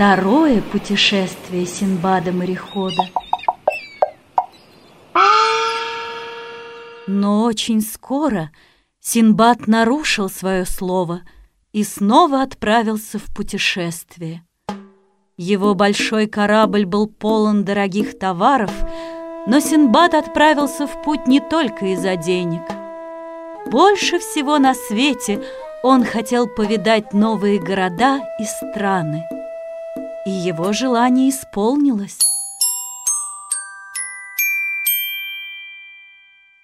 Второе путешествие Синбада-морехода. Но очень скоро Синбад нарушил свое слово и снова отправился в путешествие. Его большой корабль был полон дорогих товаров, но Синбад отправился в путь не только из-за денег. Больше всего на свете он хотел повидать новые города и страны. И его желание исполнилось.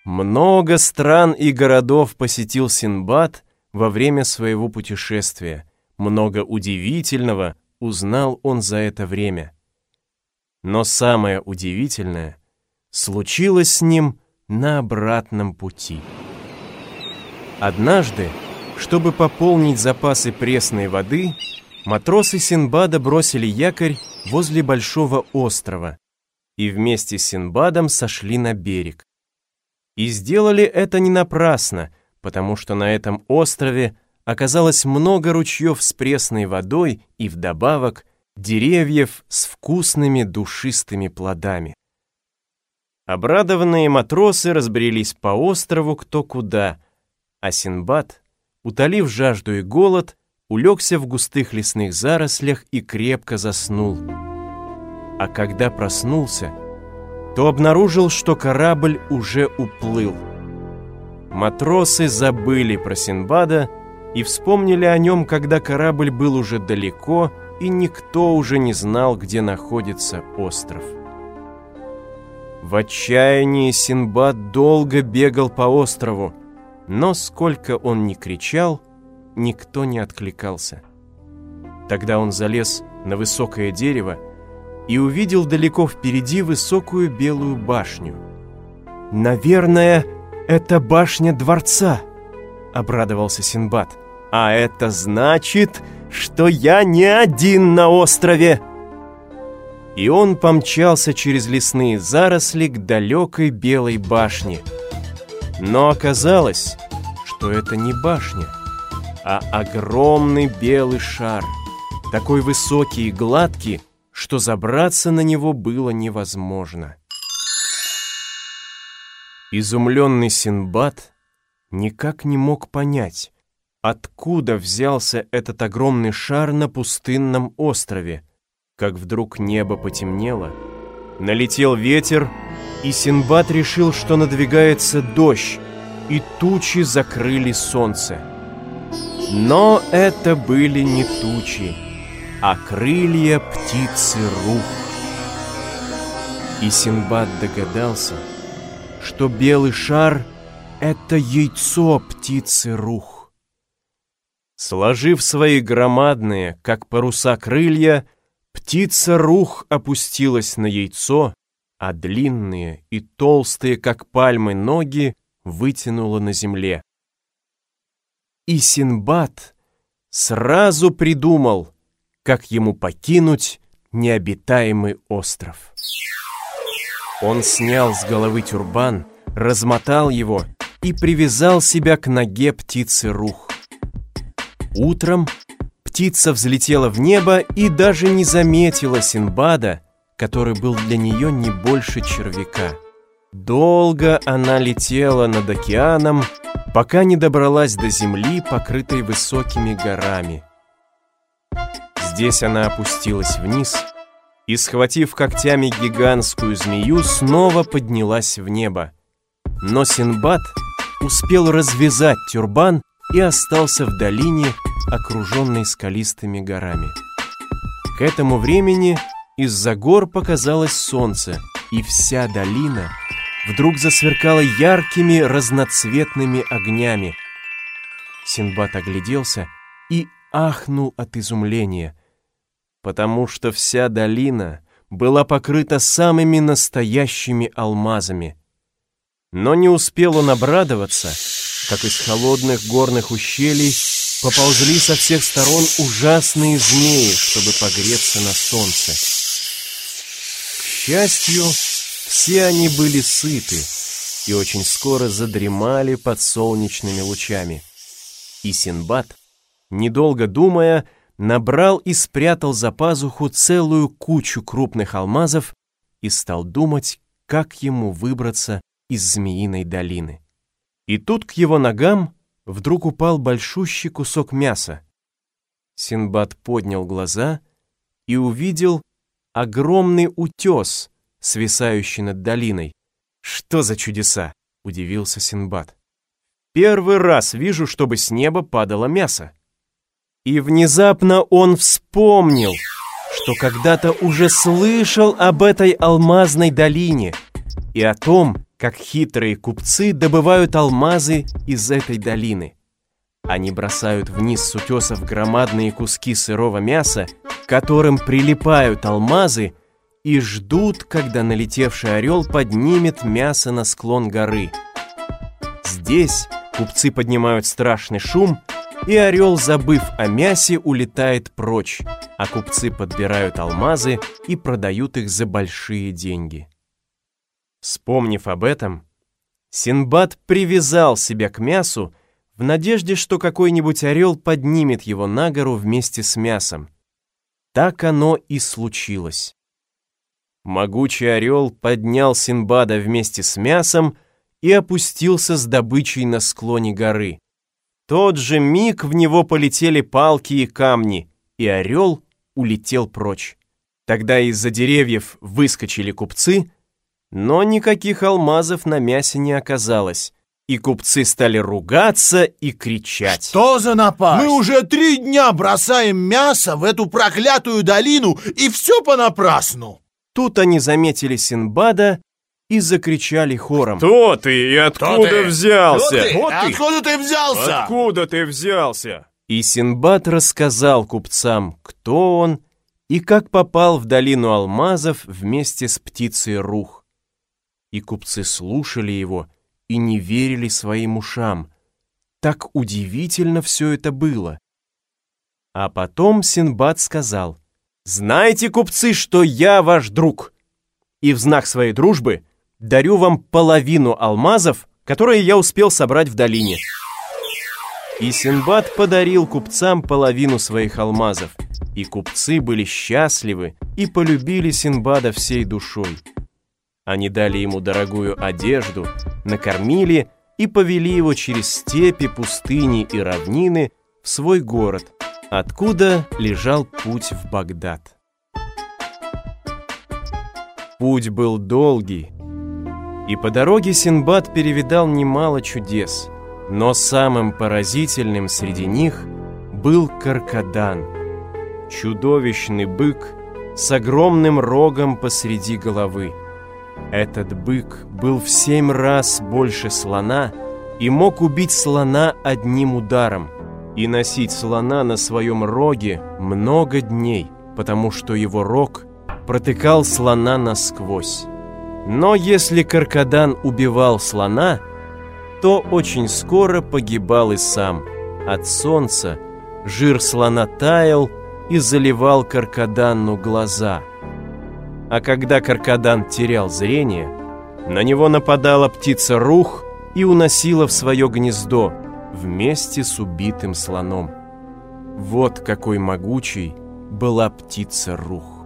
Много стран и городов посетил Синбад во время своего путешествия. Много удивительного узнал он за это время. Но самое удивительное случилось с ним на обратном пути. Однажды, чтобы пополнить запасы пресной воды, матросы Синбада бросили якорь возле большого острова и вместе с Синбадом сошли на берег. И сделали это не напрасно, потому что на этом острове оказалось много ручьев с пресной водой и вдобавок деревьев с вкусными душистыми плодами. Обрадованные матросы разбрелись по острову кто куда, а Синбад, утолив жажду и голод, улегся в густых лесных зарослях и крепко заснул. А когда проснулся, то обнаружил, что корабль уже уплыл. Матросы забыли про Синбада и вспомнили о нем, когда корабль был уже далеко, и никто уже не знал, где находится остров. В отчаянии Синбад долго бегал по острову, но сколько он ни кричал, никто не откликался. Тогда он залез на высокое дерево и увидел далеко впереди высокую белую башню. «Наверное, это башня дворца», — обрадовался Синбад. «А это значит, что я не один на острове!» И он помчался через лесные заросли к далекой белой башне. Но оказалось, что это не башня, а огромный белый шар, такой высокий и гладкий, что забраться на него было невозможно. Изумленный Синбад никак не мог понять, откуда взялся этот огромный шар на пустынном острове, как вдруг небо потемнело, налетел ветер, и Синбад решил, что надвигается дождь, и тучи закрыли солнце. Но это были не тучи, а крылья птицы Рух. И Синбад догадался, что белый шар — это яйцо птицы Рух. Сложив свои громадные, как паруса крылья, птица Рух опустилась на яйцо, а длинные и толстые, как пальмы, ноги вытянула на земле. И Синбад сразу придумал — как ему покинуть необитаемый остров. Он снял с головы тюрбан, размотал его и привязал себя к ноге птицы Рух. Утром птица взлетела в небо и даже не заметила Синбада, который был для нее не больше червяка. Долго она летела над океаном, пока не добралась до земли, покрытой высокими горами. Здесь она опустилась вниз и, схватив когтями гигантскую змею, снова поднялась в небо. Но Синбад успел развязать тюрбан и остался в долине, окруженной скалистыми горами. К этому времени из-за гор показалось солнце, и вся долина вдруг засверкала яркими разноцветными огнями. Синбад огляделся и ахнул от изумления – потому что вся долина была покрыта самыми настоящими алмазами. Но не успел он обрадоваться, как из холодных горных ущелий поползли со всех сторон ужасные змеи, чтобы погреться на солнце. К счастью, все они были сыты и очень скоро задремали под солнечными лучами. И Синбад, недолго думая, набрал и спрятал за пазуху целую кучу крупных алмазов и стал думать, как ему выбраться из Змеиной долины. И тут к его ногам вдруг упал большущий кусок мяса. Синбад поднял глаза и увидел огромный утес, свисающий над долиной. «Что за чудеса?» — удивился Синбад. «Первый раз вижу, чтобы с неба падало мясо». И внезапно он вспомнил, что когда-то уже слышал об этой алмазной долине и о том, как хитрые купцы добывают алмазы из этой долины. Они бросают вниз с утесов громадные куски сырого мяса, к которым прилипают алмазы, и ждут, когда налетевший орел поднимет мясо на склон горы. Здесь купцы поднимают страшный шум, и орел, забыв о мясе, улетает прочь, а купцы подбирают алмазы и продают их за большие деньги. Вспомнив об этом, Синбад привязал себя к мясу, в надежде, что какой-нибудь орел поднимет его на гору вместе с мясом. Так оно и случилось. Могучий орел поднял Синбада вместе с мясом и опустился с добычей на склоне горы. Тот же миг в него полетели палки и камни, и орел улетел прочь. Тогда из-за деревьев выскочили купцы, но никаких алмазов на мясе не оказалось, и купцы стали ругаться и кричать. Что за напасть? Мы уже три дня бросаем мясо в эту проклятую долину, и все понапрасну. Тут они заметили Синбада и закричали хором. «Кто ты и откуда ты? взялся? Ты? Кто ты? Откуда ты взялся? Откуда ты взялся?» И Синбад рассказал купцам, кто он и как попал в долину алмазов вместе с птицей Рух. И купцы слушали его и не верили своим ушам. Так удивительно все это было. А потом Синбад сказал, «Знаете, купцы, что я ваш друг, и в знак своей дружбы дарю вам половину алмазов, которые я успел собрать в долине». И Синбад подарил купцам половину своих алмазов, и купцы были счастливы и полюбили Синбада всей душой. Они дали ему дорогую одежду, накормили и повели его через степи, пустыни и равнины в свой город, откуда лежал путь в Багдад. Путь был долгий, и по дороге Синбад перевидал немало чудес, но самым поразительным среди них был Каркадан, чудовищный бык с огромным рогом посреди головы. Этот бык был в семь раз больше слона и мог убить слона одним ударом и носить слона на своем роге много дней, потому что его рог протыкал слона насквозь. Но если Каркадан убивал слона, то очень скоро погибал и сам. От солнца жир слона таял и заливал Каркаданну глаза – а когда Каркадан терял зрение, на него нападала птица Рух и уносила в свое гнездо вместе с убитым слоном. Вот какой могучей была птица Рух.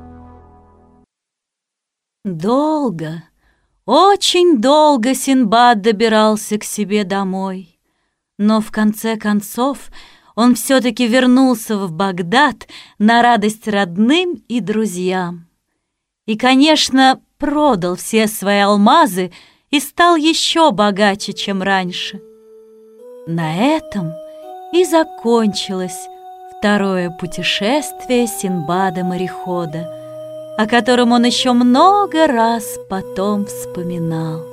Долго, очень долго Синбад добирался к себе домой. Но в конце концов он все-таки вернулся в Багдад на радость родным и друзьям и, конечно, продал все свои алмазы и стал еще богаче, чем раньше. На этом и закончилось второе путешествие Синбада-морехода, о котором он еще много раз потом вспоминал.